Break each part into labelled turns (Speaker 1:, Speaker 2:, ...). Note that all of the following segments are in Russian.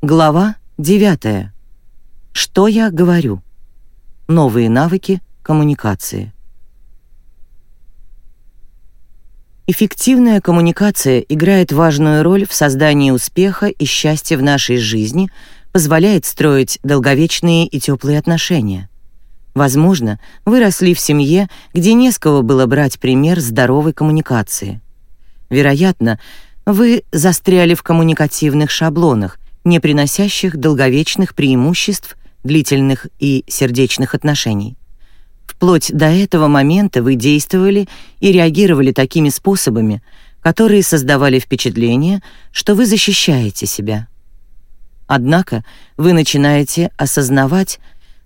Speaker 1: Глава 9. Что я говорю? Новые навыки коммуникации. Эффективная коммуникация играет важную роль в создании успеха и счастья в нашей жизни, позволяет строить долговечные и теплые отношения. Возможно, вы росли в семье, где не с кого было брать пример здоровой коммуникации. Вероятно, вы застряли в коммуникативных шаблонах, не приносящих долговечных преимуществ длительных и сердечных отношений. Вплоть до этого момента вы действовали и реагировали такими способами, которые создавали впечатление, что вы защищаете себя. Однако вы начинаете осознавать,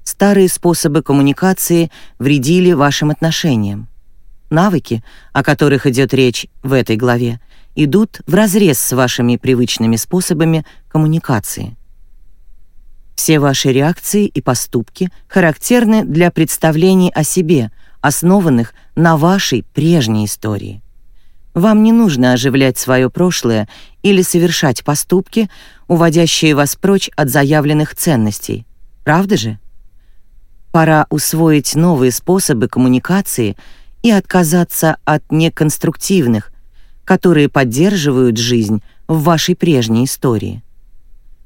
Speaker 1: старые способы коммуникации вредили вашим отношениям. Навыки, о которых идет речь в этой главе, идут вразрез с вашими привычными способами коммуникации. Все ваши реакции и поступки характерны для представлений о себе, основанных на вашей прежней истории. Вам не нужно оживлять свое прошлое или совершать поступки, уводящие вас прочь от заявленных ценностей. Правда же? Пора усвоить новые способы коммуникации и отказаться от неконструктивных, которые поддерживают жизнь в вашей прежней истории.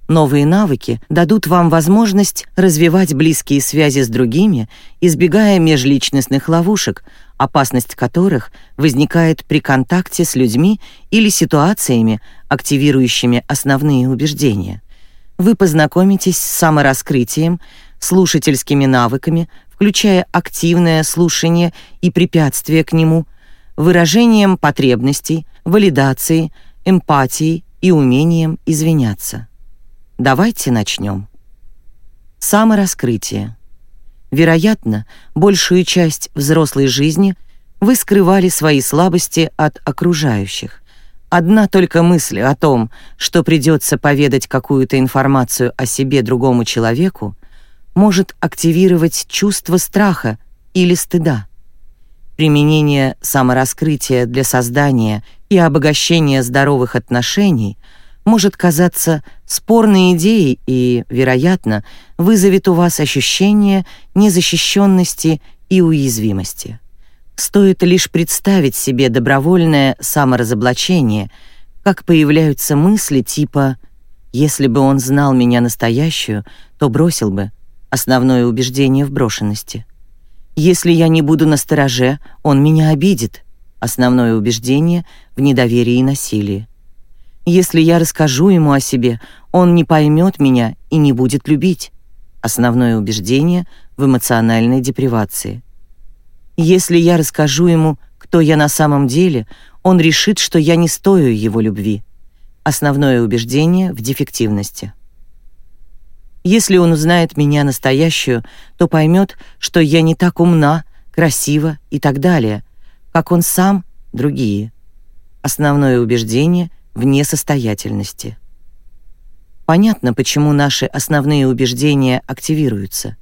Speaker 1: Новые навыки дадут вам возможность развивать близкие связи с другими, избегая межличностных ловушек, опасность которых возникает при контакте с людьми или ситуациями, активирующими основные убеждения. Вы познакомитесь с самораскрытием, слушательскими навыками, включая активное слушание и препятствие к нему, выражением потребностей, валидацией, эмпатией и умением извиняться. Давайте начнем. Самораскрытие. Вероятно, большую часть взрослой жизни вы скрывали свои слабости от окружающих. Одна только мысль о том, что придется поведать какую-то информацию о себе другому человеку, может активировать чувство страха или стыда. Применение самораскрытия для создания и обогащения здоровых отношений — может казаться спорной идеей и, вероятно, вызовет у вас ощущение незащищенности и уязвимости. Стоит лишь представить себе добровольное саморазоблачение, как появляются мысли типа «если бы он знал меня настоящую, то бросил бы» основное убеждение в брошенности. «Если я не буду настороже, он меня обидит» основное убеждение в недоверии и насилии. Если я расскажу ему о себе, он не поймет меня и не будет любить. Основное убеждение в эмоциональной депривации. Если я расскажу ему, кто я на самом деле, он решит, что я не стою его любви. Основное убеждение в дефективности. Если он узнает меня настоящую, то поймет, что я не так умна, красива и так далее, как он сам, другие. Основное убеждение в несостоятельности. Понятно, почему наши основные убеждения активируются.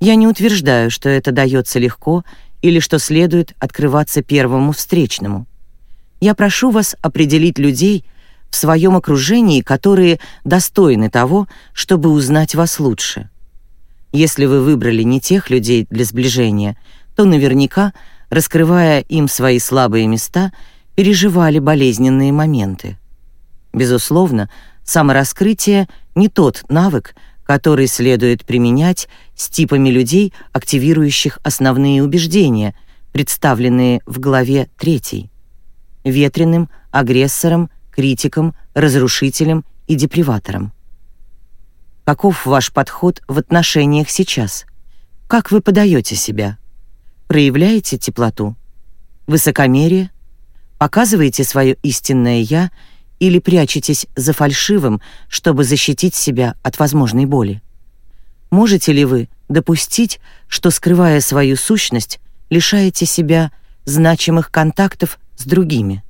Speaker 1: Я не утверждаю, что это дается легко или что следует открываться первому встречному. Я прошу вас определить людей в своем окружении, которые достойны того, чтобы узнать вас лучше. Если вы выбрали не тех людей для сближения, то наверняка, раскрывая им свои слабые места, переживали болезненные моменты. Безусловно, самораскрытие не тот навык, который следует применять с типами людей, активирующих основные убеждения, представленные в главе 3. Ветреным, агрессором, критиком, разрушителем и деприватором. Каков ваш подход в отношениях сейчас? Как вы подаете себя? Проявляете теплоту? Высокомерие? Показываете свое истинное «я» или прячетесь за фальшивым, чтобы защитить себя от возможной боли? Можете ли вы допустить, что, скрывая свою сущность, лишаете себя значимых контактов с другими?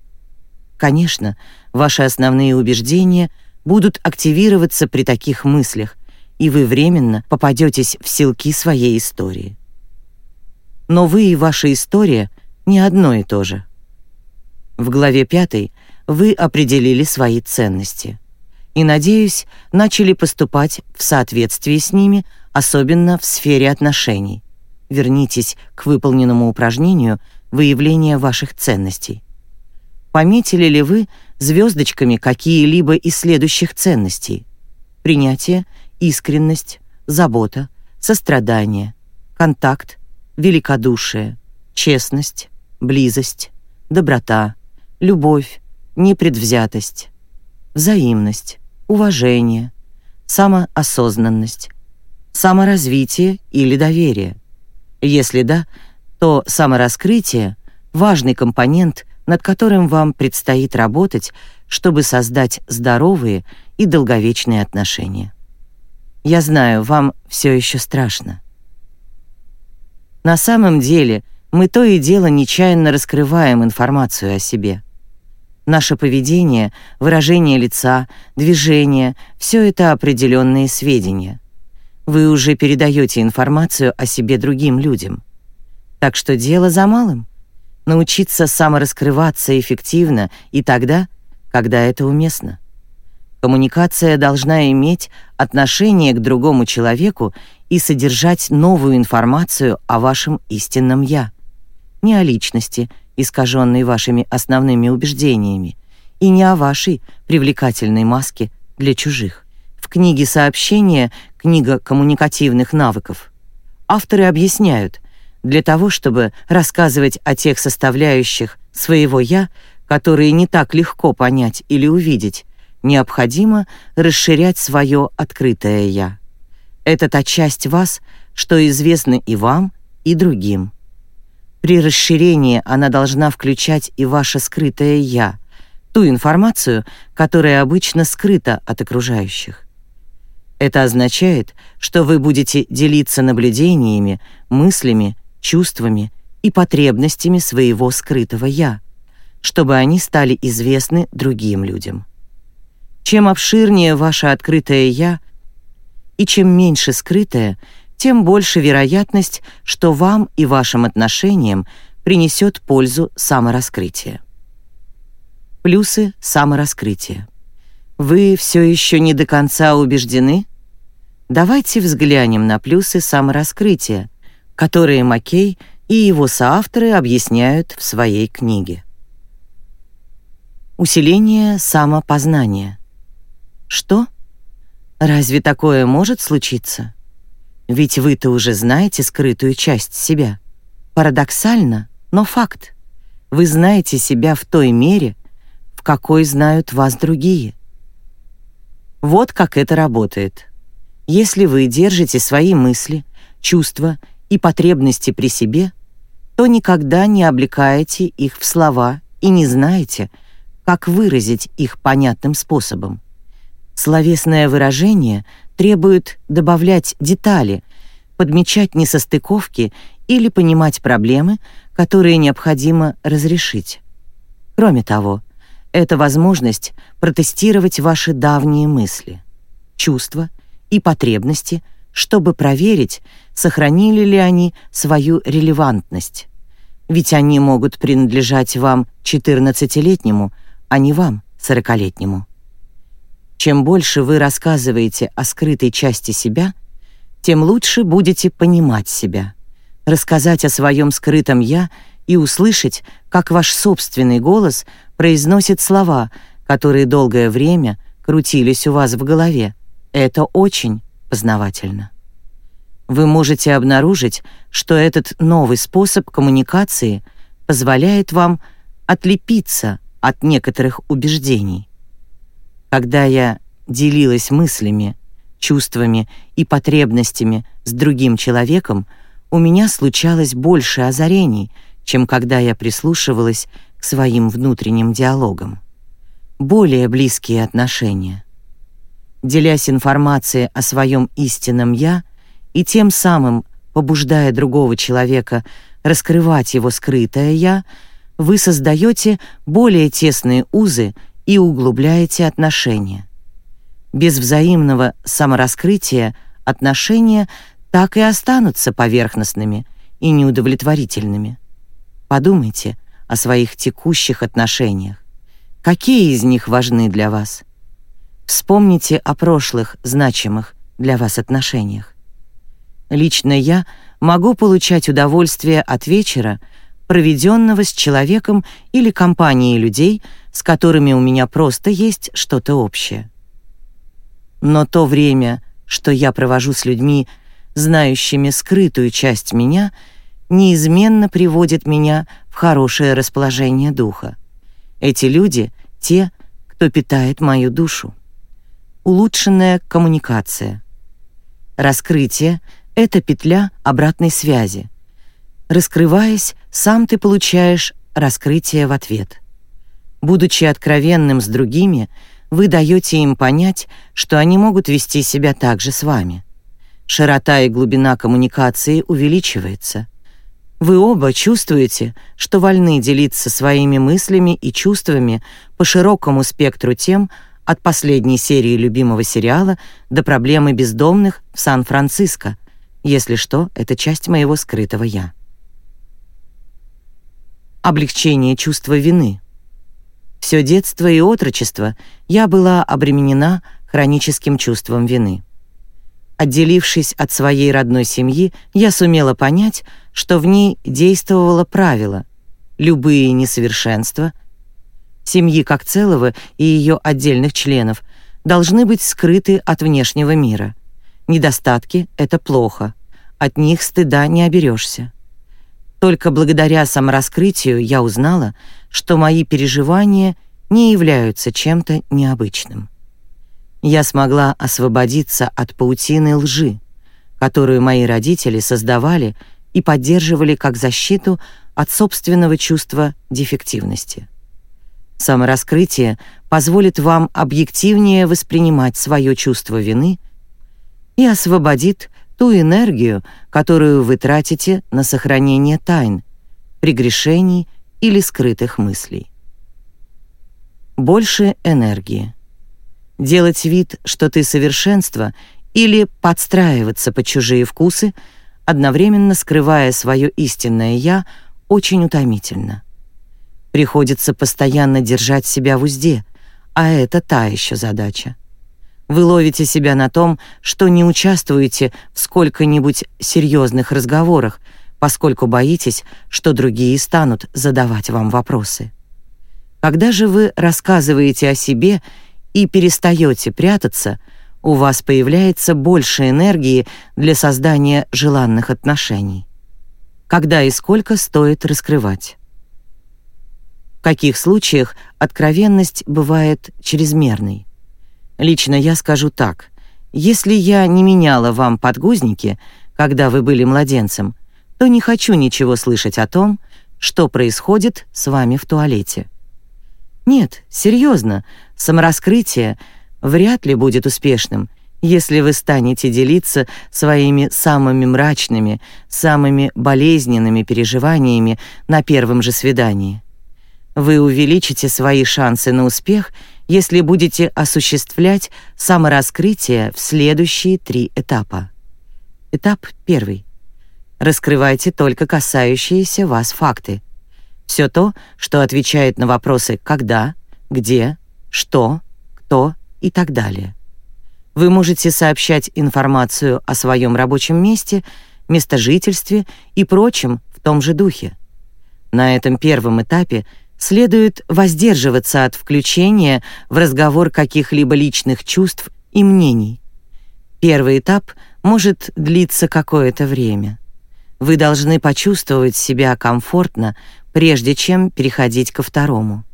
Speaker 1: Конечно, ваши основные убеждения будут активироваться при таких мыслях, и вы временно попадетесь в силки своей истории. Но вы и ваша история не одно и то же. В главе 5 вы определили свои ценности. и, надеюсь, начали поступать в соответствии с ними, особенно в сфере отношений. Вернитесь к выполненному упражнению выявления ваших ценностей. Пометили ли вы звездочками какие-либо из следующих ценностей? Принятие, искренность, забота, сострадание, контакт, великодушие, честность, близость, доброта, любовь, непредвзятость, взаимность, уважение, самоосознанность, саморазвитие или доверие. Если да, то самораскрытие — важный компонент, над которым вам предстоит работать, чтобы создать здоровые и долговечные отношения. Я знаю, вам все еще страшно. На самом деле, мы то и дело нечаянно раскрываем информацию о себе. Наше поведение, выражение лица, движение — все это определенные сведения. Вы уже передаете информацию о себе другим людям. Так что дело за малым — научиться самораскрываться эффективно и тогда, когда это уместно. Коммуникация должна иметь отношение к другому человеку и содержать новую информацию о вашем истинном «я». Не о личности — искаженный вашими основными убеждениями, и не о вашей привлекательной маске для чужих. В книге «Сообщения» книга коммуникативных навыков авторы объясняют, для того, чтобы рассказывать о тех составляющих своего «я», которые не так легко понять или увидеть, необходимо расширять свое открытое «я». Это та часть вас, что известна и вам, и другим. При расширении она должна включать и ваше скрытое «я», ту информацию, которая обычно скрыта от окружающих. Это означает, что вы будете делиться наблюдениями, мыслями, чувствами и потребностями своего скрытого «я», чтобы они стали известны другим людям. Чем обширнее ваше открытое «я» и чем меньше скрытое — тем больше вероятность, что вам и вашим отношениям принесет пользу самораскрытие. Плюсы самораскрытия. Вы все еще не до конца убеждены? Давайте взглянем на плюсы самораскрытия, которые Маккей и его соавторы объясняют в своей книге. Усиление самопознания. Что? Разве такое может случиться? Ведь вы-то уже знаете скрытую часть себя. Парадоксально, но факт. Вы знаете себя в той мере, в какой знают вас другие. Вот как это работает. Если вы держите свои мысли, чувства и потребности при себе, то никогда не облекаете их в слова и не знаете, как выразить их понятным способом. Словесное выражение требует добавлять детали, подмечать несостыковки или понимать проблемы, которые необходимо разрешить. Кроме того, это возможность протестировать ваши давние мысли, чувства и потребности, чтобы проверить, сохранили ли они свою релевантность. Ведь они могут принадлежать вам 14-летнему, а не вам, 40-летнему. Чем больше вы рассказываете о скрытой части себя, тем лучше будете понимать себя, рассказать о своем скрытом «я» и услышать, как ваш собственный голос произносит слова, которые долгое время крутились у вас в голове. Это очень познавательно. Вы можете обнаружить, что этот новый способ коммуникации позволяет вам отлепиться от некоторых убеждений. Когда я делилась мыслями, чувствами и потребностями с другим человеком, у меня случалось больше озарений, чем когда я прислушивалась к своим внутренним диалогам. Более близкие отношения. Делясь информацией о своем истинном «я» и тем самым побуждая другого человека раскрывать его скрытое «я», вы создаете более тесные узы и углубляете отношения. Без взаимного самораскрытия отношения так и останутся поверхностными и неудовлетворительными. Подумайте о своих текущих отношениях. Какие из них важны для вас? Вспомните о прошлых, значимых для вас отношениях. Лично я могу получать удовольствие от вечера, проведенного с человеком или компанией людей, с которыми у меня просто есть что-то общее. Но то время, что я провожу с людьми, знающими скрытую часть меня, неизменно приводит меня в хорошее расположение духа. Эти люди — те, кто питает мою душу. Улучшенная коммуникация. Раскрытие — это петля обратной связи. Раскрываясь, сам ты получаешь раскрытие в ответ. Будучи откровенным с другими, вы даете им понять, что они могут вести себя так же с вами. Широта и глубина коммуникации увеличивается. Вы оба чувствуете, что вольны делиться своими мыслями и чувствами по широкому спектру тем, от последней серии любимого сериала до проблемы бездомных в Сан-Франциско. Если что, это часть моего скрытого «я». Облегчение чувства вины. Все детство и отрочество я была обременена хроническим чувством вины. Отделившись от своей родной семьи, я сумела понять, что в ней действовало правило «любые несовершенства» семьи как целого и ее отдельных членов должны быть скрыты от внешнего мира. Недостатки — это плохо, от них стыда не оберешься. Только благодаря самораскрытию я узнала, что мои переживания не являются чем-то необычным. Я смогла освободиться от паутины лжи, которую мои родители создавали и поддерживали как защиту от собственного чувства дефективности. Самораскрытие позволит вам объективнее воспринимать свое чувство вины и освободит ту энергию, которую вы тратите на сохранение тайн, прегрешений или скрытых мыслей. Больше энергии. Делать вид, что ты совершенство, или подстраиваться под чужие вкусы — одновременно скрывая свое истинное «я», очень утомительно. Приходится постоянно держать себя в узде, а это та еще задача. Вы ловите себя на том, что не участвуете в сколько-нибудь серьезных разговорах, поскольку боитесь, что другие станут задавать вам вопросы. Когда же вы рассказываете о себе и перестаете прятаться — у вас появляется больше энергии для создания желанных отношений. Когда и сколько стоит раскрывать? Каких случаях откровенность бывает чрезмерной? Лично я скажу так. Если я не меняла вам подгузники, когда вы были младенцем, то не хочу ничего слышать о том, что происходит с вами в туалете. Нет, серьезно, самораскрытие — вряд ли будет успешным, если вы станете делиться своими самыми мрачными, самыми болезненными переживаниями на первом же свидании. Вы увеличите свои шансы на успех, если будете осуществлять самораскрытие в следующие три этапа. Этап первый. Раскрывайте только касающиеся вас факты. Все то, что отвечает на вопросы «когда», «где», «что», «кто» и так далее. Вы можете сообщать информацию о своем рабочем месте, местожительстве и прочем в том же духе. На этом первом этапе следует воздерживаться от включения в разговор каких-либо личных чувств и мнений. Первый этап может длиться какое-то время. Вы должны почувствовать себя комфортно, прежде чем переходить ко второму.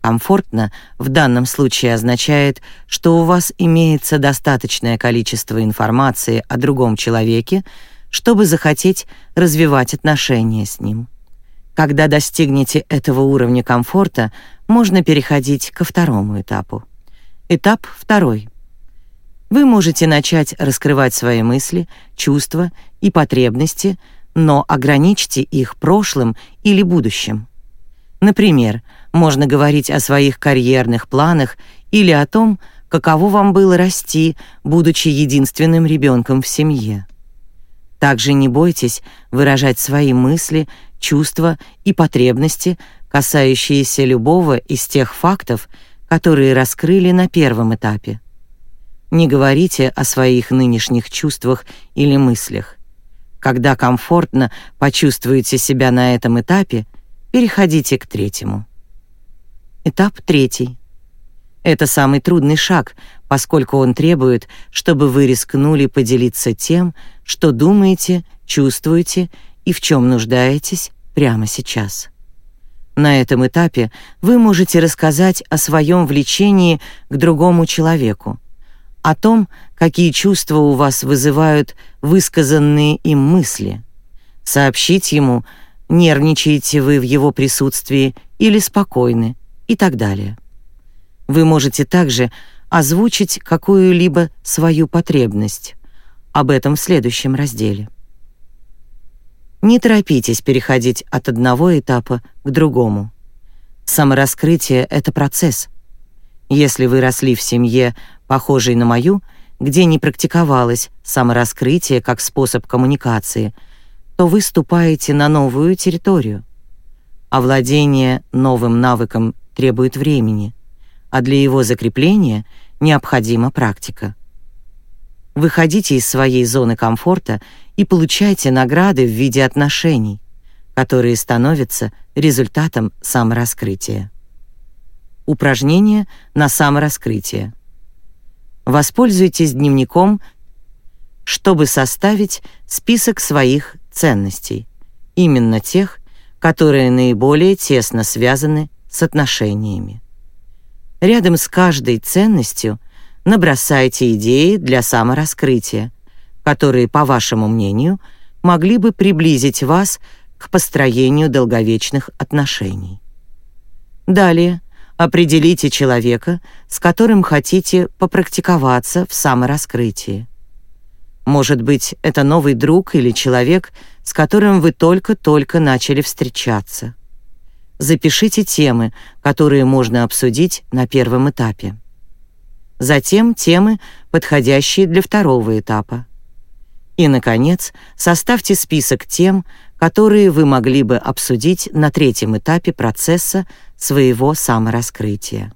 Speaker 1: Комфортно в данном случае означает, что у вас имеется достаточное количество информации о другом человеке, чтобы захотеть развивать отношения с ним. Когда достигнете этого уровня комфорта, можно переходить ко второму этапу. Этап второй. Вы можете начать раскрывать свои мысли, чувства и потребности, но ограничьте их прошлым или будущим. Например, можно говорить о своих карьерных планах или о том, каково вам было расти, будучи единственным ребенком в семье. Также не бойтесь выражать свои мысли, чувства и потребности, касающиеся любого из тех фактов, которые раскрыли на первом этапе. Не говорите о своих нынешних чувствах или мыслях. Когда комфортно почувствуете себя на этом этапе, переходите к третьему. Этап третий. Это самый трудный шаг, поскольку он требует, чтобы вы рискнули поделиться тем, что думаете, чувствуете и в чем нуждаетесь прямо сейчас. На этом этапе вы можете рассказать о своем влечении к другому человеку, о том, какие чувства у вас вызывают высказанные им мысли, сообщить ему, нервничаете вы в его присутствии или спокойны и так далее. Вы можете также озвучить какую-либо свою потребность. Об этом в следующем разделе. Не торопитесь переходить от одного этапа к другому. Самораскрытие — это процесс. Если вы росли в семье, похожей на мою, где не практиковалось самораскрытие как способ коммуникации, то вы ступаете на новую территорию. Овладение новым навыком требует времени — а для его закрепления необходима практика. Выходите из своей зоны комфорта и получайте награды в виде отношений, которые становятся результатом самораскрытия. Упражнение на самораскрытие. Воспользуйтесь дневником, чтобы составить список своих ценностей, именно тех, которые наиболее тесно связаны с отношениями. Рядом с каждой ценностью набросайте идеи для самораскрытия, которые, по вашему мнению, могли бы приблизить вас к построению долговечных отношений. Далее определите человека, с которым хотите попрактиковаться в самораскрытии. Может быть, это новый друг или человек, с которым вы только-только начали встречаться запишите темы, которые можно обсудить на первом этапе. Затем темы, подходящие для второго этапа. И, наконец, составьте список тем, которые вы могли бы обсудить на третьем этапе процесса своего самораскрытия.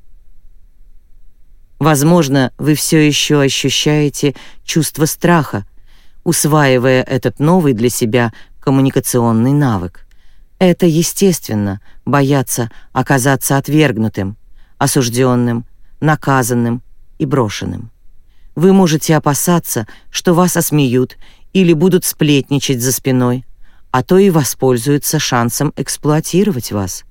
Speaker 1: Возможно, вы все еще ощущаете чувство страха, усваивая этот новый для себя коммуникационный навык. Это естественно — бояться оказаться отвергнутым, осужденным, наказанным и брошенным. Вы можете опасаться, что вас осмеют или будут сплетничать за спиной, а то и воспользуются шансом эксплуатировать вас.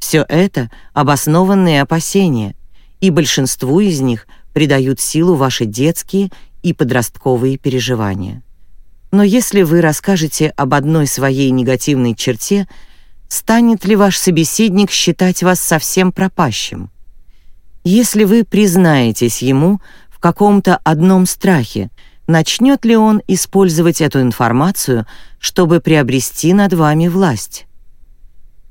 Speaker 1: Все это — обоснованные опасения, и большинству из них придают силу ваши детские и подростковые переживания. Но если вы расскажете об одной своей негативной черте, станет ли ваш собеседник считать вас совсем пропащим? Если вы признаетесь ему в каком-то одном страхе, начнет ли он использовать эту информацию, чтобы приобрести над вами власть?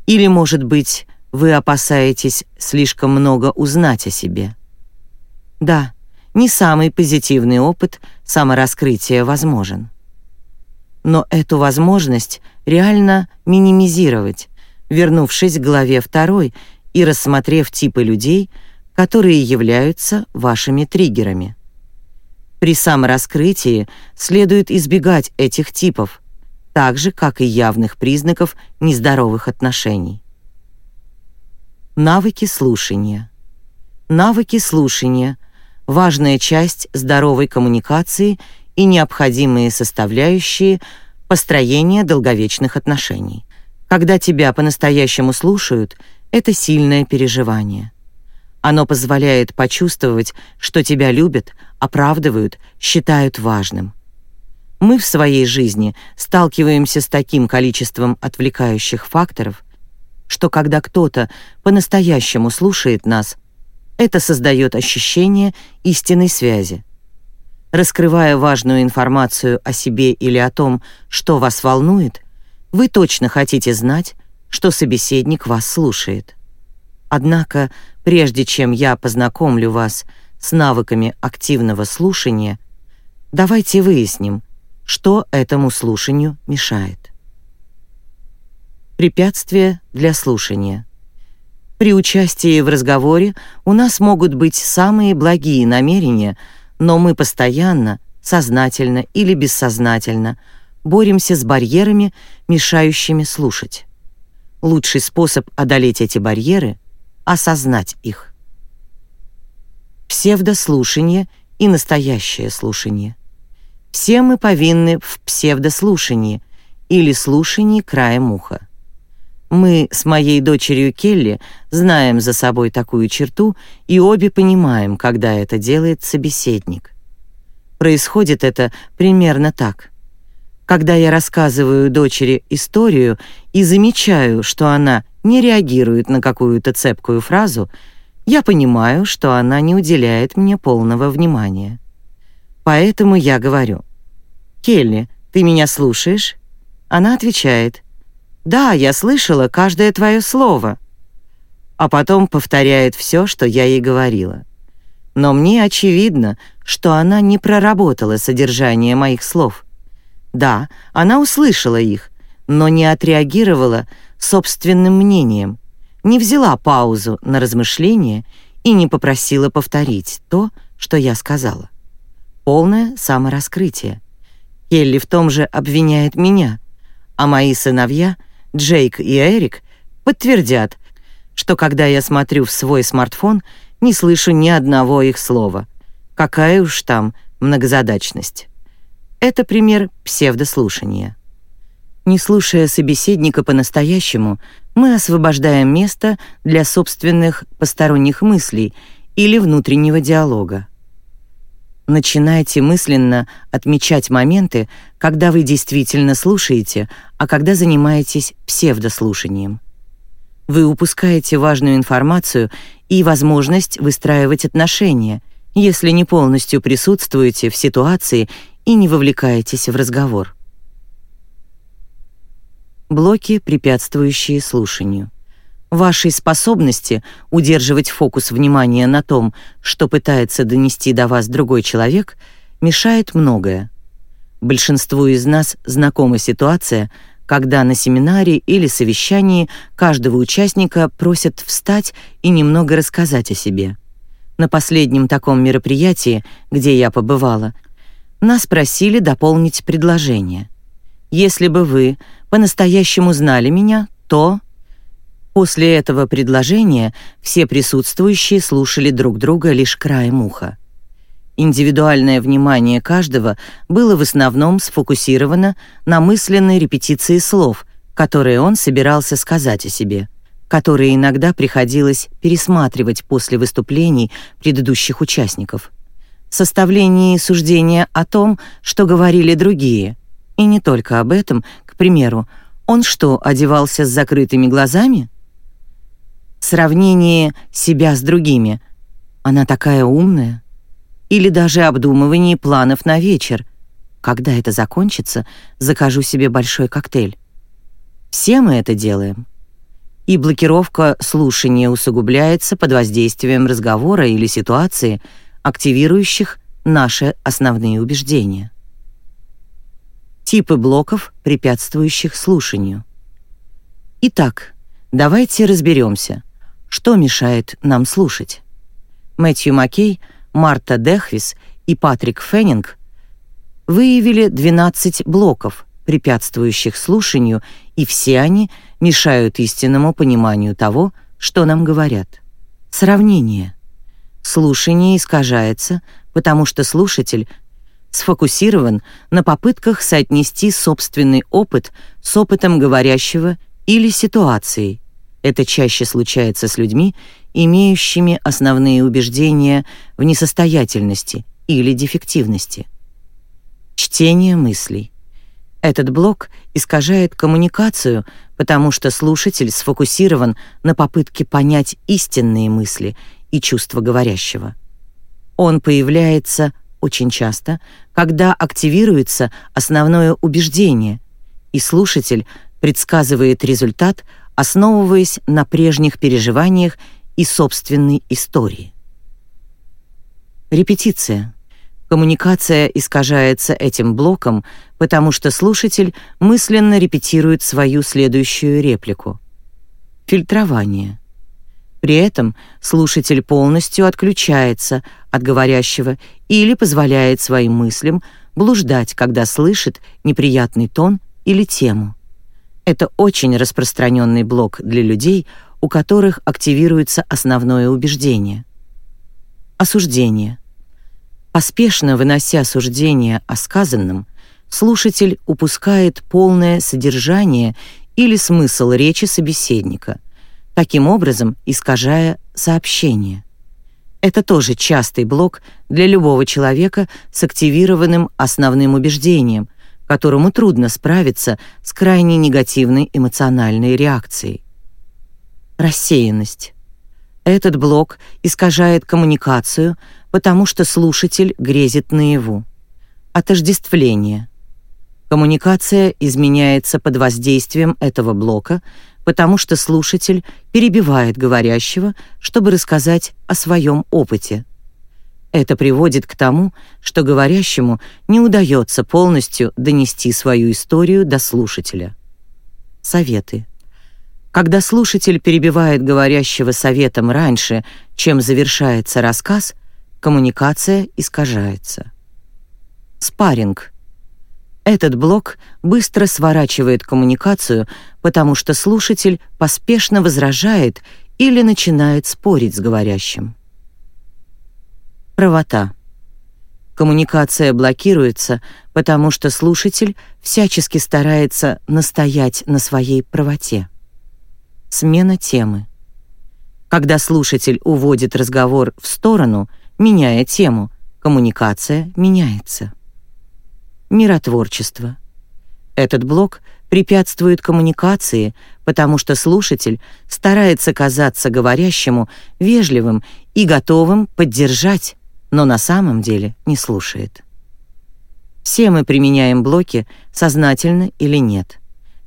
Speaker 1: Или, может быть, вы опасаетесь слишком много узнать о себе? Да, не самый позитивный опыт самораскрытия возможен но эту возможность реально минимизировать, вернувшись к главе второй и рассмотрев типы людей, которые являются вашими триггерами. При самораскрытии следует избегать этих типов, так же, как и явных признаков нездоровых отношений. Навыки слушания. Навыки слушания — важная часть здоровой коммуникации — и необходимые составляющие построения долговечных отношений. Когда тебя по-настоящему слушают, это сильное переживание. Оно позволяет почувствовать, что тебя любят, оправдывают, считают важным. Мы в своей жизни сталкиваемся с таким количеством отвлекающих факторов, что когда кто-то по-настоящему слушает нас, это создает ощущение истинной связи. Раскрывая важную информацию о себе или о том, что вас волнует, вы точно хотите знать, что собеседник вас слушает. Однако, прежде чем я познакомлю вас с навыками активного слушания, давайте выясним, что этому слушанию мешает. Препятствия для слушания. При участии в разговоре у нас могут быть самые благие намерения, но мы постоянно, сознательно или бессознательно, боремся с барьерами, мешающими слушать. Лучший способ одолеть эти барьеры — осознать их. Псевдослушание и настоящее слушание. Все мы повинны в псевдослушании или слушании краем уха. Мы с моей дочерью Келли знаем за собой такую черту и обе понимаем, когда это делает собеседник. Происходит это примерно так. Когда я рассказываю дочери историю и замечаю, что она не реагирует на какую-то цепкую фразу, я понимаю, что она не уделяет мне полного внимания. Поэтому я говорю: "Келли, ты меня слушаешь?" Она отвечает: да, я слышала каждое твое слово. А потом повторяет все, что я ей говорила. Но мне очевидно, что она не проработала содержание моих слов. Да, она услышала их, но не отреагировала собственным мнением, не взяла паузу на размышление и не попросила повторить то, что я сказала. Полное самораскрытие. Келли в том же обвиняет меня, а мои сыновья — Джейк и Эрик подтвердят, что когда я смотрю в свой смартфон, не слышу ни одного их слова. Какая уж там многозадачность. Это пример псевдослушания. Не слушая собеседника по-настоящему, мы освобождаем место для собственных посторонних мыслей или внутреннего диалога. Начинайте мысленно отмечать моменты, когда вы действительно слушаете, а когда занимаетесь псевдослушанием. Вы упускаете важную информацию и возможность выстраивать отношения, если не полностью присутствуете в ситуации и не вовлекаетесь в разговор. Блоки, препятствующие слушанию вашей способности удерживать фокус внимания на том, что пытается донести до вас другой человек, мешает многое. Большинству из нас знакома ситуация, когда на семинаре или совещании каждого участника просят встать и немного рассказать о себе. На последнем таком мероприятии, где я побывала, нас просили дополнить предложение. Если бы вы по-настоящему знали меня, то После этого предложения все присутствующие слушали друг друга лишь краем уха. Индивидуальное внимание каждого было в основном сфокусировано на мысленной репетиции слов, которые он собирался сказать о себе, которые иногда приходилось пересматривать после выступлений предыдущих участников. Составлении суждения о том, что говорили другие, и не только об этом, примеру, он что, одевался с закрытыми глазами? сравнение себя с другими. Она такая умная. Или даже обдумывание планов на вечер. Когда это закончится, закажу себе большой коктейль. Все мы это делаем. И блокировка слушания усугубляется под воздействием разговора или ситуации, активирующих наши основные убеждения. Типы блоков, препятствующих слушанию. Итак, давайте разберемся, что мешает нам слушать? Мэтью Маккей, Марта Дехвис и Патрик Феннинг выявили 12 блоков, препятствующих слушанию, и все они мешают истинному пониманию того, что нам говорят. Сравнение. Слушание искажается, потому что слушатель сфокусирован на попытках соотнести собственный опыт с опытом говорящего или ситуацией, это чаще случается с людьми, имеющими основные убеждения в несостоятельности или дефективности. Чтение мыслей. Этот блок искажает коммуникацию, потому что слушатель сфокусирован на попытке понять истинные мысли и чувства говорящего. Он появляется очень часто, когда активируется основное убеждение, и слушатель предсказывает результат основываясь на прежних переживаниях и собственной истории. Репетиция. Коммуникация искажается этим блоком, потому что слушатель мысленно репетирует свою следующую реплику. Фильтрование. При этом слушатель полностью отключается от говорящего или позволяет своим мыслям блуждать, когда слышит неприятный тон или тему. Это очень распространенный блок для людей, у которых активируется основное убеждение. Осуждение. Поспешно вынося суждение о сказанном, слушатель упускает полное содержание или смысл речи собеседника, таким образом искажая сообщение. Это тоже частый блок для любого человека с активированным основным убеждением, которому трудно справиться с крайне негативной эмоциональной реакцией. Рассеянность. Этот блок искажает коммуникацию, потому что слушатель грезит наяву. Отождествление. Коммуникация изменяется под воздействием этого блока, потому что слушатель перебивает говорящего, чтобы рассказать о своем опыте. Это приводит к тому, что говорящему не удается полностью донести свою историю до слушателя. Советы. Когда слушатель перебивает говорящего советом раньше, чем завершается рассказ, коммуникация искажается. Спарринг. Этот блок быстро сворачивает коммуникацию, потому что слушатель поспешно возражает или начинает спорить с говорящим. Правота. Коммуникация блокируется, потому что слушатель всячески старается настоять на своей правоте. Смена темы. Когда слушатель уводит разговор в сторону, меняя тему, коммуникация меняется. Миротворчество. Этот блок препятствует коммуникации, потому что слушатель старается казаться говорящему вежливым и готовым поддержать, но на самом деле не слушает. Все мы применяем блоки, сознательно или нет.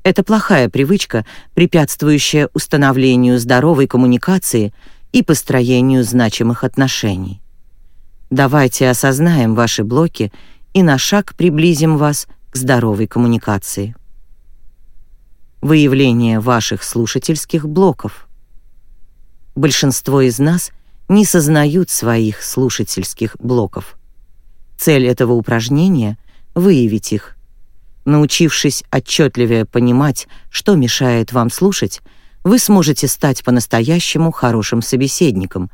Speaker 1: Это плохая привычка, препятствующая установлению здоровой коммуникации и построению значимых отношений. Давайте осознаем ваши блоки и на шаг приблизим вас к здоровой коммуникации. Выявление ваших слушательских блоков. Большинство из нас не сознают своих слушательских блоков. Цель этого упражнения — выявить их — Научившись отчетливее понимать, что мешает вам слушать, вы сможете стать по-настоящему хорошим собеседником,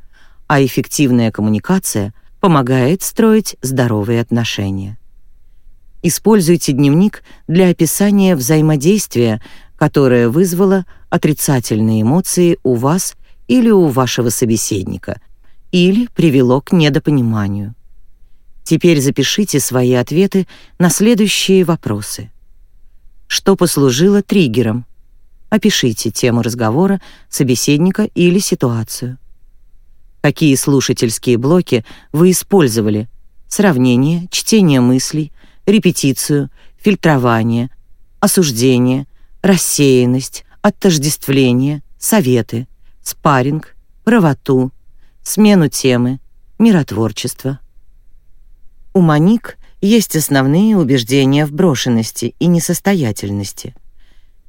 Speaker 1: а эффективная коммуникация помогает строить здоровые отношения. Используйте дневник для описания взаимодействия, которое вызвало отрицательные эмоции у вас или у вашего собеседника, или привело к недопониманию. Теперь запишите свои ответы на следующие вопросы. Что послужило триггером? Опишите тему разговора, собеседника или ситуацию. Какие слушательские блоки вы использовали? Сравнение, чтение мыслей, репетицию, фильтрование, осуждение, рассеянность, отождествление, советы, спарринг, правоту, смену темы, миротворчество. У Маник есть основные убеждения в брошенности и несостоятельности.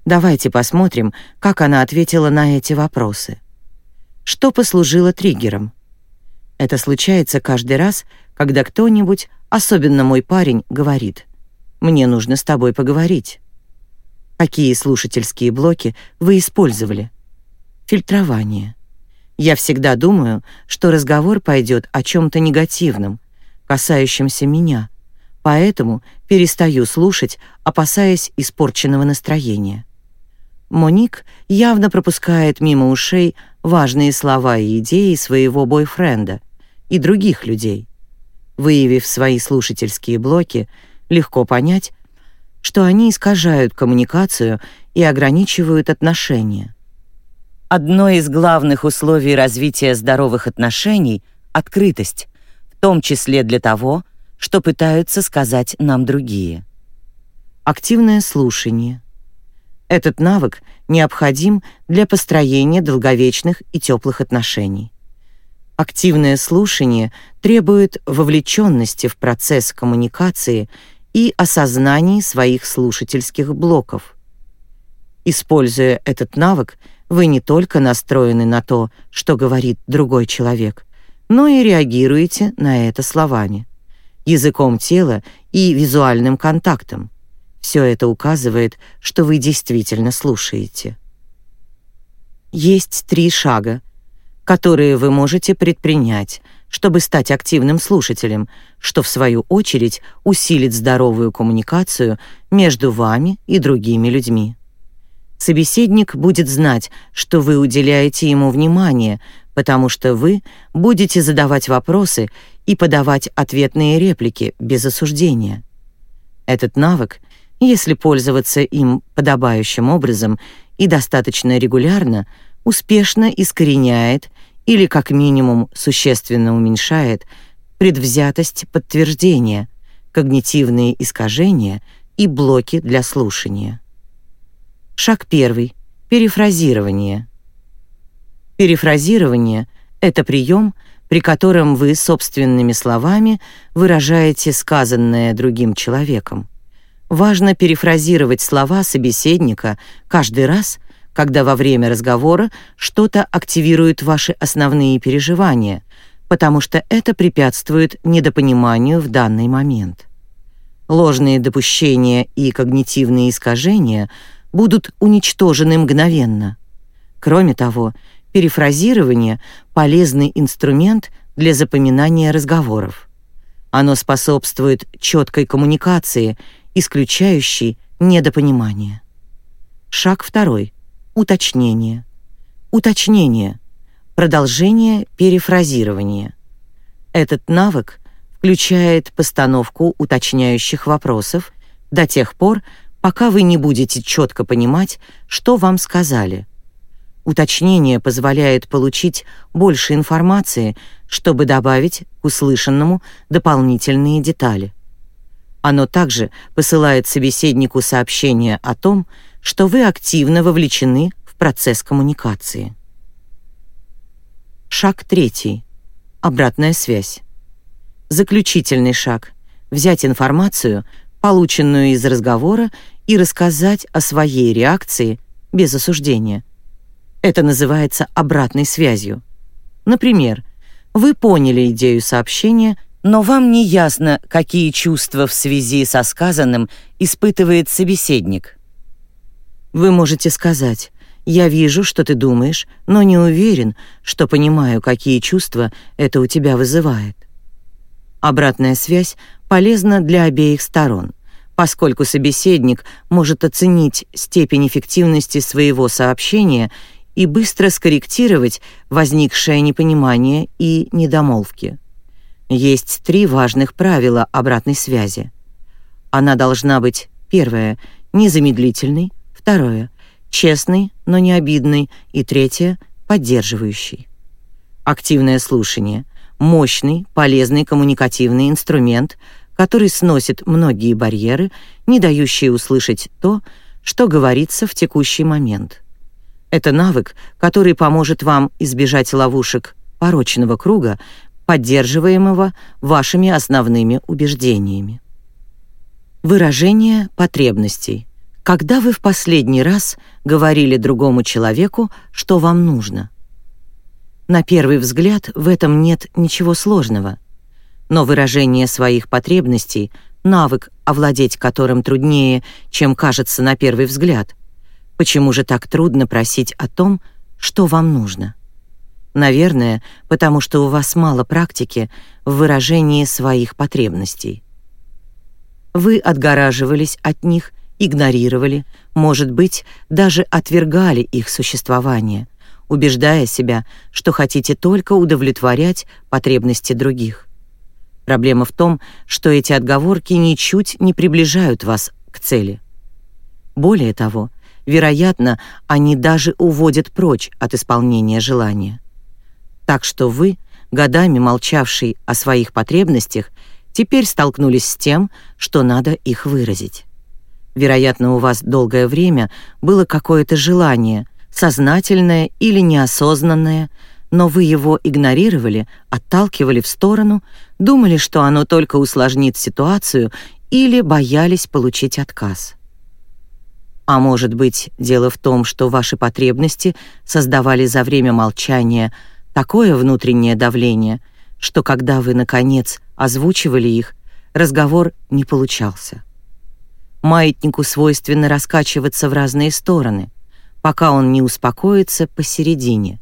Speaker 1: Давайте посмотрим, как она ответила на эти вопросы. Что послужило триггером? Это случается каждый раз, когда кто-нибудь, особенно мой парень, говорит «Мне нужно с тобой поговорить». Какие слушательские блоки вы использовали? Фильтрование. Я всегда думаю, что разговор пойдет о чем-то негативном, касающимся меня, поэтому перестаю слушать, опасаясь испорченного настроения. Моник явно пропускает мимо ушей важные слова и идеи своего бойфренда и других людей. Выявив свои слушательские блоки, легко понять, что они искажают коммуникацию и ограничивают отношения. Одно из главных условий развития здоровых отношений — открытость, том числе для того, что пытаются сказать нам другие. Активное слушание. Этот навык необходим для построения долговечных и теплых отношений. Активное слушание требует вовлеченности в процесс коммуникации и осознании своих слушательских блоков. Используя этот навык, вы не только настроены на то, что говорит другой человек, но и реагируете на это словами, языком тела и визуальным контактом. Все это указывает, что вы действительно слушаете. Есть три шага, которые вы можете предпринять, чтобы стать активным слушателем, что в свою очередь усилит здоровую коммуникацию между вами и другими людьми. Собеседник будет знать, что вы уделяете ему внимание, потому что вы будете задавать вопросы и подавать ответные реплики без осуждения. Этот навык, если пользоваться им подобающим образом и достаточно регулярно, успешно искореняет или как минимум существенно уменьшает предвзятость подтверждения, когнитивные искажения и блоки для слушания. Шаг первый. Перефразирование. Перефразирование — это прием, при котором вы собственными словами выражаете сказанное другим человеком. Важно перефразировать слова собеседника каждый раз, когда во время разговора что-то активирует ваши основные переживания, потому что это препятствует недопониманию в данный момент. Ложные допущения и когнитивные искажения будут уничтожены мгновенно. Кроме того, перефразирование — полезный инструмент для запоминания разговоров. Оно способствует четкой коммуникации, исключающей недопонимание. Шаг второй — Уточнение. Уточнение. Продолжение перефразирования. Этот навык включает постановку уточняющих вопросов до тех пор, пока вы не будете четко понимать, что вам сказали. Уточнение позволяет получить больше информации, чтобы добавить к услышанному дополнительные детали. Оно также посылает собеседнику сообщение о том, что вы активно вовлечены в процесс коммуникации. Шаг третий. Обратная связь. Заключительный шаг — взять информацию, полученную из разговора, и рассказать о своей реакции без осуждения. Это называется обратной связью. Например, вы поняли идею сообщения, но вам не ясно, какие чувства в связи со сказанным испытывает собеседник. Вы можете сказать «Я вижу, что ты думаешь, но не уверен, что понимаю, какие чувства это у тебя вызывает». Обратная связь полезна для обеих сторон, поскольку собеседник может оценить степень эффективности своего сообщения и быстро скорректировать возникшее непонимание и недомолвки. Есть три важных правила обратной связи. Она должна быть, первое, незамедлительной, Второе — честный, но не обидный. И третье — поддерживающий. Активное слушание — мощный, полезный коммуникативный инструмент, который сносит многие барьеры, не дающие услышать то, что говорится в текущий момент. Это навык, который поможет вам избежать ловушек порочного круга, поддерживаемого вашими основными убеждениями. Выражение потребностей. Когда вы в последний раз говорили другому человеку, что вам нужно? На первый взгляд в этом нет ничего сложного. Но выражение своих потребностей — навык, овладеть которым труднее, чем кажется на первый взгляд. Почему же так трудно просить о том, что вам нужно? Наверное, потому что у вас мало практики в выражении своих потребностей. Вы отгораживались от них игнорировали, может быть, даже отвергали их существование, убеждая себя, что хотите только удовлетворять потребности других. Проблема в том, что эти отговорки ничуть не приближают вас к цели. Более того, вероятно, они даже уводят прочь от исполнения желания. Так что вы, годами молчавший о своих потребностях, теперь столкнулись с тем, что надо их выразить. Вероятно, у вас долгое время было какое-то желание, сознательное или неосознанное, но вы его игнорировали, отталкивали в сторону, думали, что оно только усложнит ситуацию или боялись получить отказ. А может быть, дело в том, что ваши потребности создавали за время молчания такое внутреннее давление, что когда вы, наконец, озвучивали их, разговор не получался. Маятнику свойственно раскачиваться в разные стороны, пока он не успокоится посередине.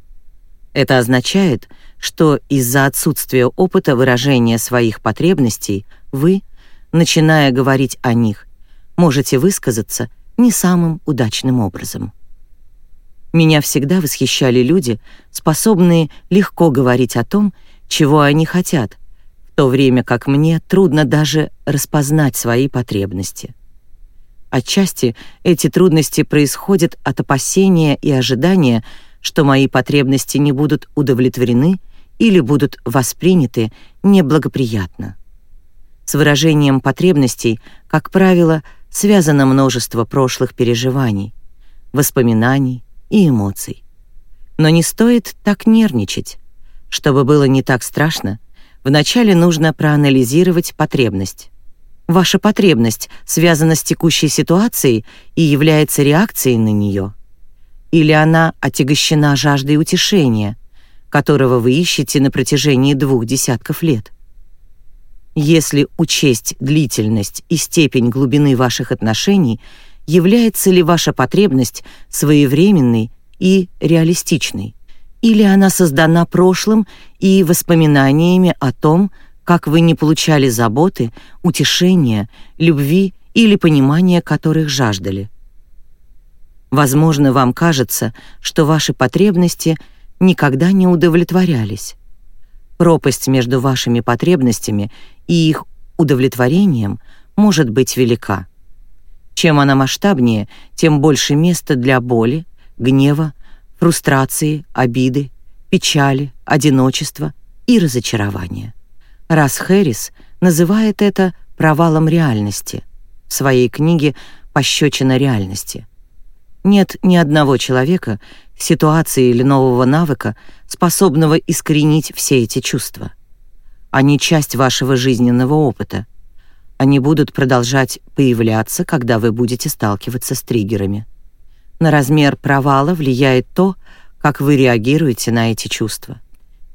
Speaker 1: Это означает, что из-за отсутствия опыта выражения своих потребностей вы, начиная говорить о них, можете высказаться не самым удачным образом. Меня всегда восхищали люди, способные легко говорить о том, чего они хотят, в то время как мне трудно даже распознать свои потребности. Отчасти эти трудности происходят от опасения и ожидания, что мои потребности не будут удовлетворены или будут восприняты неблагоприятно. С выражением потребностей, как правило, связано множество прошлых переживаний, воспоминаний и эмоций. Но не стоит так нервничать. Чтобы было не так страшно, вначале нужно проанализировать потребность. Ваша потребность связана с текущей ситуацией и является реакцией на нее? Или она отягощена жаждой утешения, которого вы ищете на протяжении двух десятков лет? Если учесть длительность и степень глубины ваших отношений, является ли ваша потребность своевременной и реалистичной? Или она создана прошлым и воспоминаниями о том, как вы не получали заботы, утешения, любви или понимания, которых жаждали. Возможно, вам кажется, что ваши потребности никогда не удовлетворялись. Пропасть между вашими потребностями и их удовлетворением может быть велика. Чем она масштабнее, тем больше места для боли, гнева, фрустрации, обиды, печали, одиночества и разочарования. Раз Хэрис называет это провалом реальности в своей книге «Пощечина реальности». Нет ни одного человека, ситуации или нового навыка, способного искоренить все эти чувства. Они часть вашего жизненного опыта. Они будут продолжать появляться, когда вы будете сталкиваться с триггерами. На размер провала влияет то, как вы реагируете на эти чувства.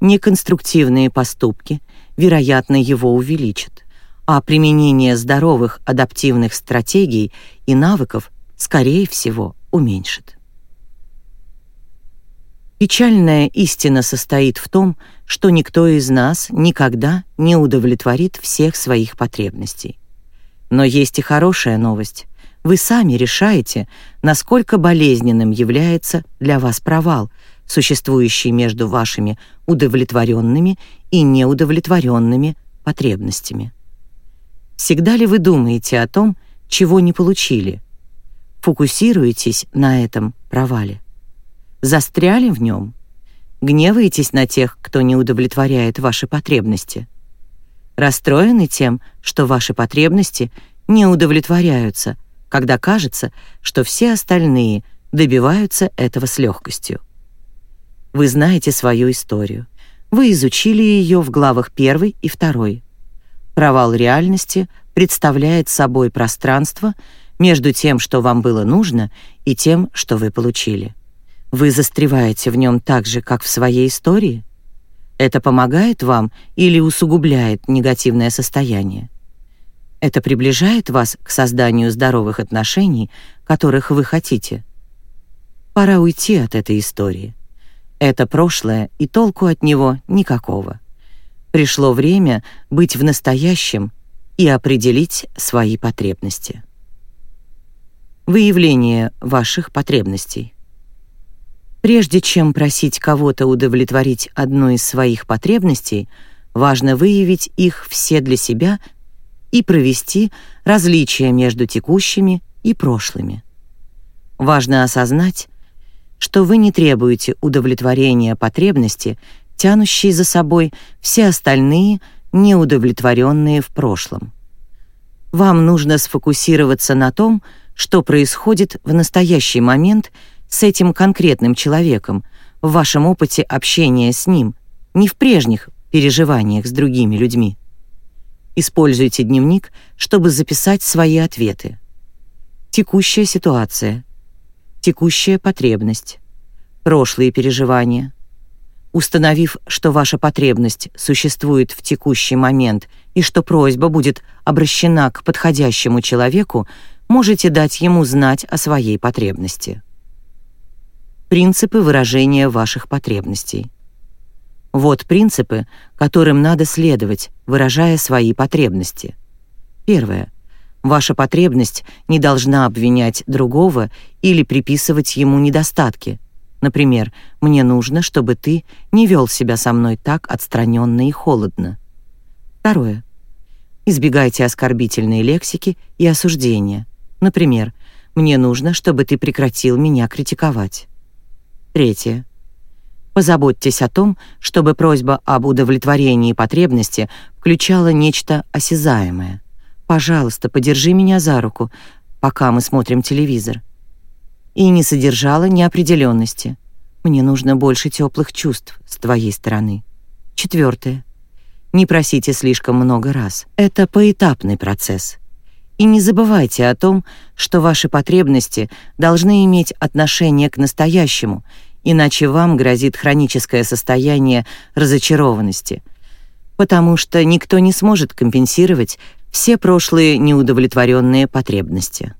Speaker 1: Неконструктивные поступки — вероятно, его увеличит, а применение здоровых адаптивных стратегий и навыков, скорее всего, уменьшит. Печальная истина состоит в том, что никто из нас никогда не удовлетворит всех своих потребностей. Но есть и хорошая новость. Вы сами решаете, насколько болезненным является для вас провал, существующий между вашими удовлетворенными и неудовлетворенными потребностями. Всегда ли вы думаете о том, чего не получили? Фокусируетесь на этом провале? Застряли в нем? Гневаетесь на тех, кто не удовлетворяет ваши потребности? Расстроены тем, что ваши потребности не удовлетворяются, когда кажется, что все остальные добиваются этого с легкостью? Вы знаете свою историю. Вы изучили ее в главах 1 и 2. Провал реальности представляет собой пространство между тем, что вам было нужно, и тем, что вы получили. Вы застреваете в нем так же, как в своей истории? Это помогает вам или усугубляет негативное состояние? Это приближает вас к созданию здоровых отношений, которых вы хотите? Пора уйти от этой истории. Это прошлое, и толку от него никакого. Пришло время быть в настоящем и определить свои потребности. Выявление ваших потребностей. Прежде чем просить кого-то удовлетворить одну из своих потребностей, важно выявить их все для себя и провести различия между текущими и прошлыми. Важно осознать, что вы не требуете удовлетворения потребности, тянущей за собой все остальные неудовлетворенные в прошлом. Вам нужно сфокусироваться на том, что происходит в настоящий момент с этим конкретным человеком, в вашем опыте общения с ним, не в прежних переживаниях с другими людьми. Используйте дневник, чтобы записать свои ответы. Текущая ситуация. Текущая потребность. Прошлые переживания. Установив, что ваша потребность существует в текущий момент и что просьба будет обращена к подходящему человеку, можете дать ему знать о своей потребности. Принципы выражения ваших потребностей. Вот принципы, которым надо следовать, выражая свои потребности. Первое. Ваша потребность не должна обвинять другого или приписывать ему недостатки. Например, «Мне нужно, чтобы ты не вел себя со мной так отстраненно и холодно». Второе. Избегайте оскорбительной лексики и осуждения. Например, «Мне нужно, чтобы ты прекратил меня критиковать». Третье. Позаботьтесь о том, чтобы просьба об удовлетворении потребности включала нечто осязаемое. Пожалуйста, подержи меня за руку, пока мы смотрим телевизор. И не содержала неопределенности. Мне нужно больше теплых чувств с твоей стороны. Четвертое. Не просите слишком много раз. Это поэтапный процесс. И не забывайте о том, что ваши потребности должны иметь отношение к настоящему, иначе вам грозит хроническое состояние разочарованности, потому что никто не сможет компенсировать все прошлые неудовлетворенные потребности.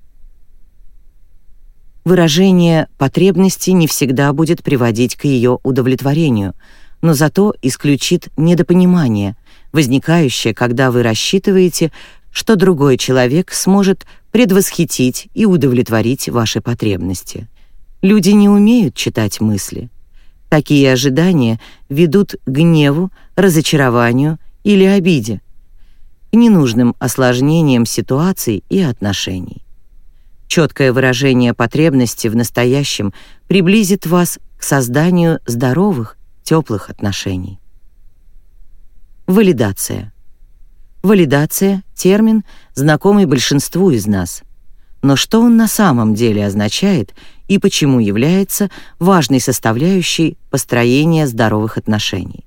Speaker 1: Выражение потребности не всегда будет приводить к ее удовлетворению, но зато исключит недопонимание, возникающее, когда вы рассчитываете, что другой человек сможет предвосхитить и удовлетворить ваши потребности. Люди не умеют читать мысли. Такие ожидания ведут к гневу, разочарованию или обиде, к ненужным осложнениям ситуаций и отношений. Четкое выражение потребности в настоящем приблизит вас к созданию здоровых, теплых отношений. Валидация. Валидация — термин, знакомый большинству из нас. Но что он на самом деле означает и почему является важной составляющей построения здоровых отношений?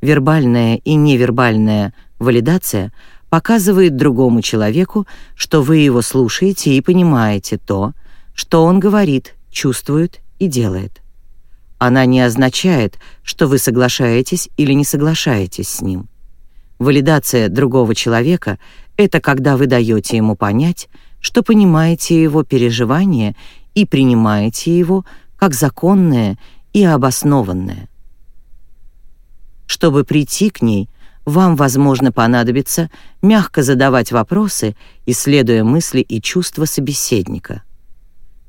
Speaker 1: Вербальная и невербальная валидация показывает другому человеку, что вы его слушаете и понимаете то, что он говорит, чувствует и делает. Она не означает, что вы соглашаетесь или не соглашаетесь с ним. Валидация другого человека — это когда вы даете ему понять, что понимаете его переживания и принимаете его как законное и обоснованное. Чтобы прийти к ней, вам, возможно, понадобится мягко задавать вопросы, исследуя мысли и чувства собеседника.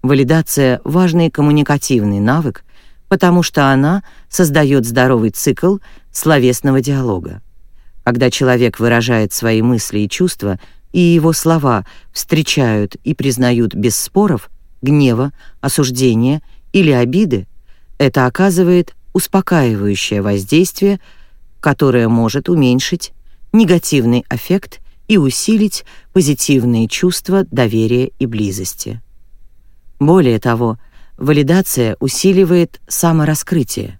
Speaker 1: Валидация — важный коммуникативный навык, потому что она создает здоровый цикл словесного диалога. Когда человек выражает свои мысли и чувства, и его слова встречают и признают без споров, гнева, осуждения или обиды, это оказывает успокаивающее воздействие, которое может уменьшить негативный эффект и усилить позитивные чувства доверия и близости. Более того, валидация усиливает самораскрытие.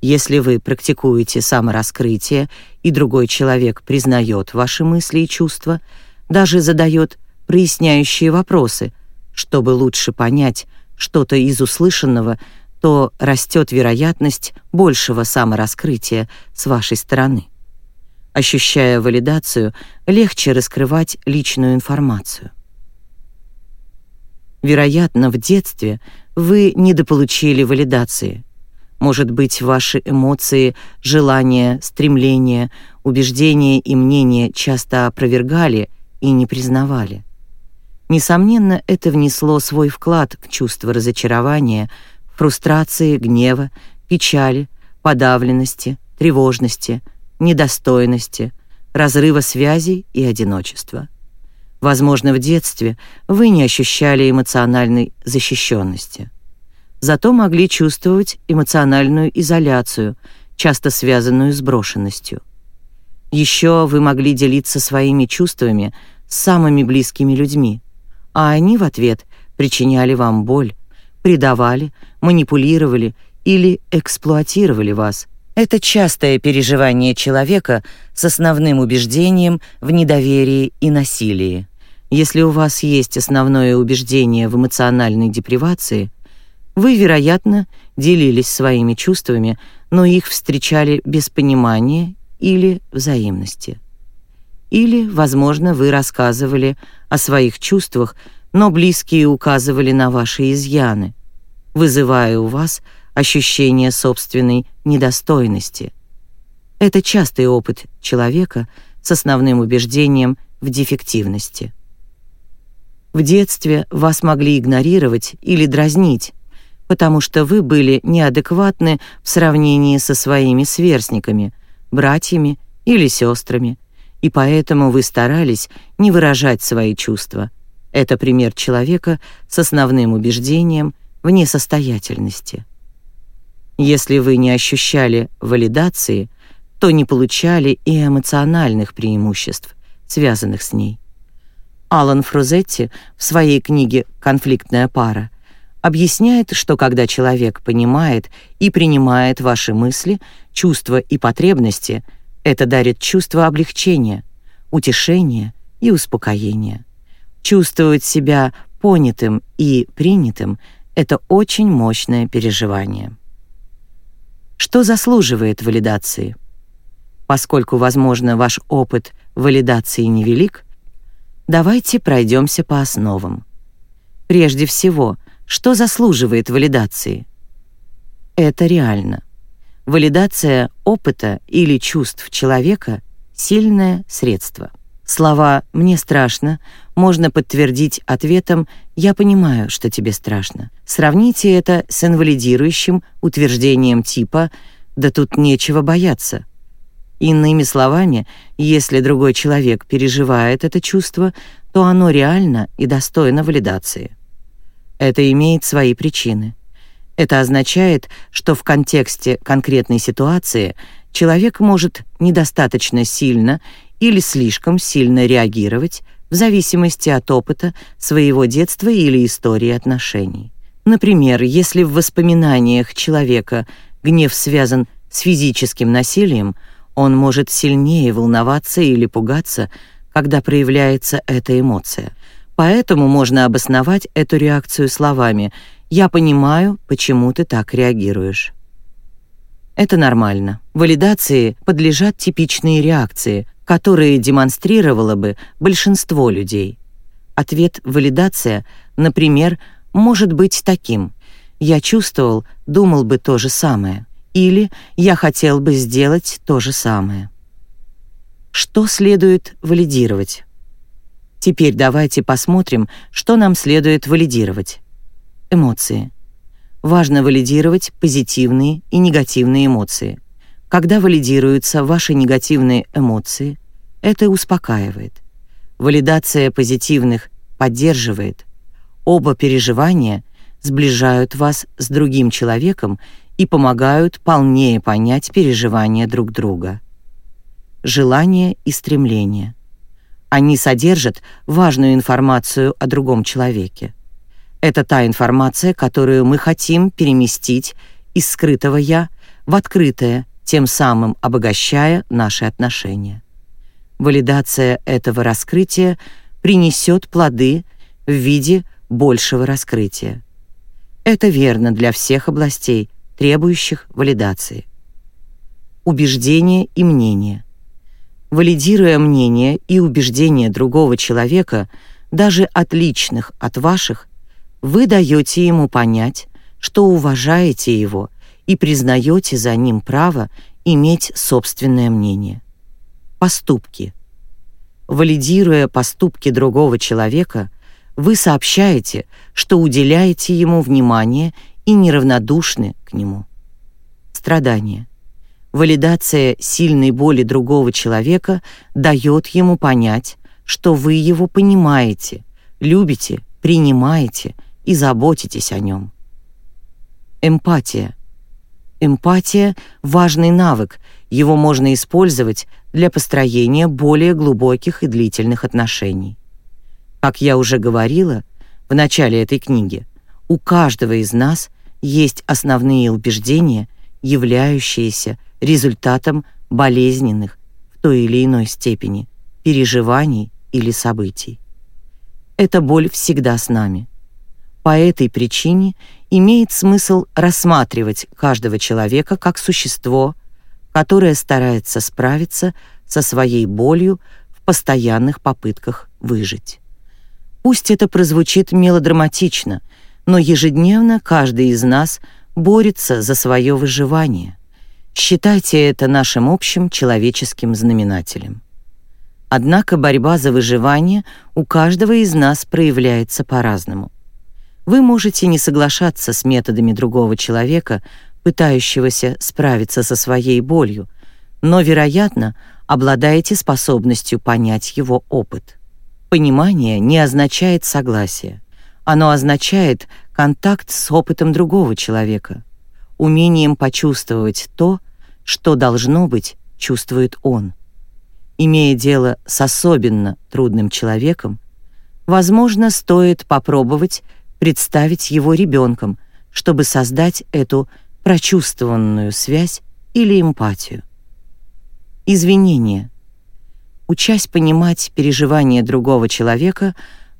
Speaker 1: Если вы практикуете самораскрытие, и другой человек признает ваши мысли и чувства, даже задает проясняющие вопросы, чтобы лучше понять что-то из услышанного, то растет вероятность большего самораскрытия с вашей стороны. Ощущая валидацию, легче раскрывать личную информацию. Вероятно, в детстве вы недополучили валидации, может быть, ваши эмоции, желания, стремления, убеждения и мнения часто опровергали и не признавали. Несомненно, это внесло свой вклад в чувство разочарования, фрустрации, гнева, печали, подавленности, тревожности, недостойности, разрыва связей и одиночества. Возможно, в детстве вы не ощущали эмоциональной защищенности зато могли чувствовать эмоциональную изоляцию, часто связанную с брошенностью. Еще вы могли делиться своими чувствами с самыми близкими людьми, а они в ответ причиняли вам боль, предавали, манипулировали или эксплуатировали вас. Это частое переживание человека с основным убеждением в недоверии и насилии. Если у вас есть основное убеждение в эмоциональной депривации, вы, вероятно, делились своими чувствами, но их встречали без понимания или взаимности. Или, возможно, вы рассказывали о своих чувствах, но близкие указывали на ваши изъяны, вызывая у вас ощущение собственной недостойности. Это частый опыт человека с основным убеждением в дефективности. В детстве вас могли игнорировать или дразнить, потому что вы были неадекватны в сравнении со своими сверстниками, братьями или сестрами, и поэтому вы старались не выражать свои чувства. Это пример человека с основным убеждением в несостоятельности. Если вы не ощущали валидации, то не получали и эмоциональных преимуществ, связанных с ней. Алан Фрузетти в своей книге «Конфликтная пара» объясняет, что когда человек понимает и принимает ваши мысли, чувства и потребности, это дарит чувство облегчения, утешения и успокоения. Чувствовать себя понятым и принятым — это очень мощное переживание. Что заслуживает валидации? Поскольку, возможно, ваш опыт валидации невелик, Давайте пройдемся по основам. Прежде всего, что заслуживает валидации? Это реально. Валидация опыта или чувств человека — сильное средство. Слова «мне страшно» можно подтвердить ответом «я понимаю, что тебе страшно». Сравните это с инвалидирующим утверждением типа «да тут нечего бояться», Иными словами, если другой человек переживает это чувство, то оно реально и достойно валидации. Это имеет свои причины. Это означает, что в контексте конкретной ситуации человек может недостаточно сильно или слишком сильно реагировать в зависимости от опыта своего детства или истории отношений. Например, если в воспоминаниях человека гнев связан с физическим насилием, он может сильнее волноваться или пугаться, когда проявляется эта эмоция. Поэтому можно обосновать эту реакцию словами «Я понимаю, почему ты так реагируешь». Это нормально. Валидации подлежат типичные реакции, которые демонстрировало бы большинство людей. Ответ «валидация», например, может быть таким «Я чувствовал, думал бы то же самое» или «я хотел бы сделать то же самое». Что следует валидировать? Теперь давайте посмотрим, что нам следует валидировать. Эмоции. Важно валидировать позитивные и негативные эмоции. Когда валидируются ваши негативные эмоции, это успокаивает. Валидация позитивных поддерживает. Оба переживания сближают вас с другим человеком и помогают полнее понять переживания друг друга. Желание и стремление. Они содержат важную информацию о другом человеке. Это та информация, которую мы хотим переместить из скрытого «я» в открытое, тем самым обогащая наши отношения. Валидация этого раскрытия принесет плоды в виде большего раскрытия. Это верно для всех областей, требующих валидации. Убеждение и мнение. Валидируя мнение и убеждения другого человека, даже отличных от ваших, вы даете ему понять, что уважаете его и признаете за ним право иметь собственное мнение. Поступки. Валидируя поступки другого человека, вы сообщаете, что уделяете ему внимание и неравнодушны к нему. Страдание. Валидация сильной боли другого человека дает ему понять, что вы его понимаете, любите, принимаете и заботитесь о нем. Эмпатия. Эмпатия — важный навык, его можно использовать для построения более глубоких и длительных отношений. Как я уже говорила в начале этой книги, у каждого из нас есть основные убеждения, являющиеся результатом болезненных в той или иной степени переживаний или событий. эта боль всегда с нами. По этой причине имеет смысл рассматривать каждого человека как существо, которое старается справиться со своей болью в постоянных попытках выжить. Пусть это прозвучит мелодраматично, но ежедневно каждый из нас борется за свое выживание. Считайте это нашим общим человеческим знаменателем. Однако борьба за выживание у каждого из нас проявляется по-разному. Вы можете не соглашаться с методами другого человека, пытающегося справиться со своей болью, но, вероятно, обладаете способностью понять его опыт. Понимание не означает согласие. Оно означает контакт с опытом другого человека, умением почувствовать то, что должно быть, чувствует он. Имея дело с особенно трудным человеком, возможно, стоит попробовать представить его ребенком, чтобы создать эту прочувствованную связь или эмпатию. Извинения. Учась понимать переживания другого человека,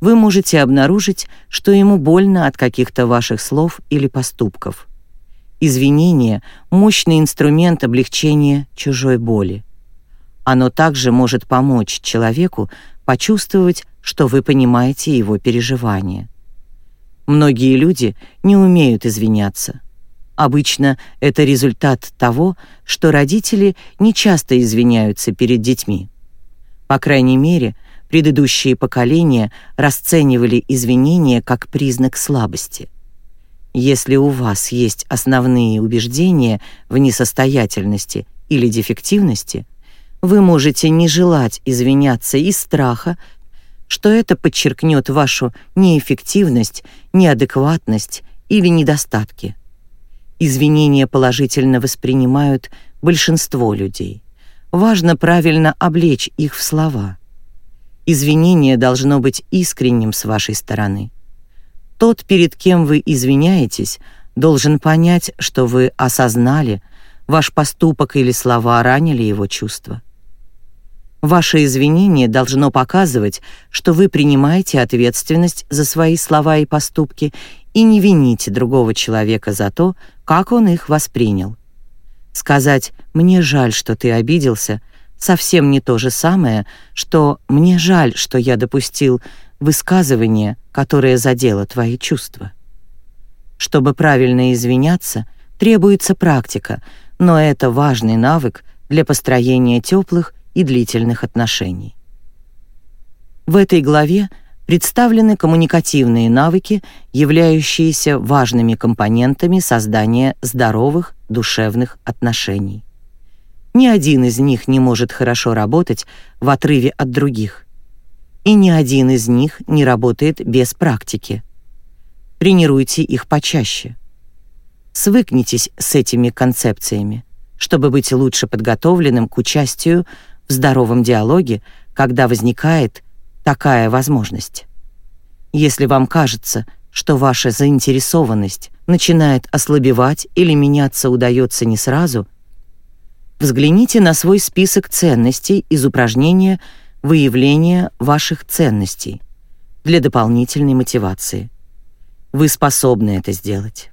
Speaker 1: вы можете обнаружить, что ему больно от каких-то ваших слов или поступков. Извинение — мощный инструмент облегчения чужой боли. Оно также может помочь человеку почувствовать, что вы понимаете его переживания. Многие люди не умеют извиняться. Обычно это результат того, что родители не часто извиняются перед детьми. По крайней мере, предыдущие поколения расценивали извинения как признак слабости. Если у вас есть основные убеждения в несостоятельности или дефективности, вы можете не желать извиняться из страха, что это подчеркнет вашу неэффективность, неадекватность или недостатки. Извинения положительно воспринимают большинство людей. Важно правильно облечь их в слова. Извинение должно быть искренним с вашей стороны. Тот, перед кем вы извиняетесь, должен понять, что вы осознали, ваш поступок или слова ранили его чувства. Ваше извинение должно показывать, что вы принимаете ответственность за свои слова и поступки и не вините другого человека за то, как он их воспринял. Сказать «мне жаль, что ты обиделся» совсем не то же самое, что «мне жаль, что я допустил высказывание, которое задело твои чувства». Чтобы правильно извиняться, требуется практика, но это важный навык для построения теплых и длительных отношений. В этой главе представлены коммуникативные навыки, являющиеся важными компонентами создания здоровых душевных отношений. Ни один из них не может хорошо работать в отрыве от других. И ни один из них не работает без практики. Тренируйте их почаще. Свыкнитесь с этими концепциями, чтобы быть лучше подготовленным к участию в здоровом диалоге, когда возникает такая возможность. Если вам кажется, что ваша заинтересованность начинает ослабевать или меняться удается не сразу, взгляните на свой список ценностей из упражнения выявления ваших ценностей для дополнительной мотивации. Вы способны это сделать.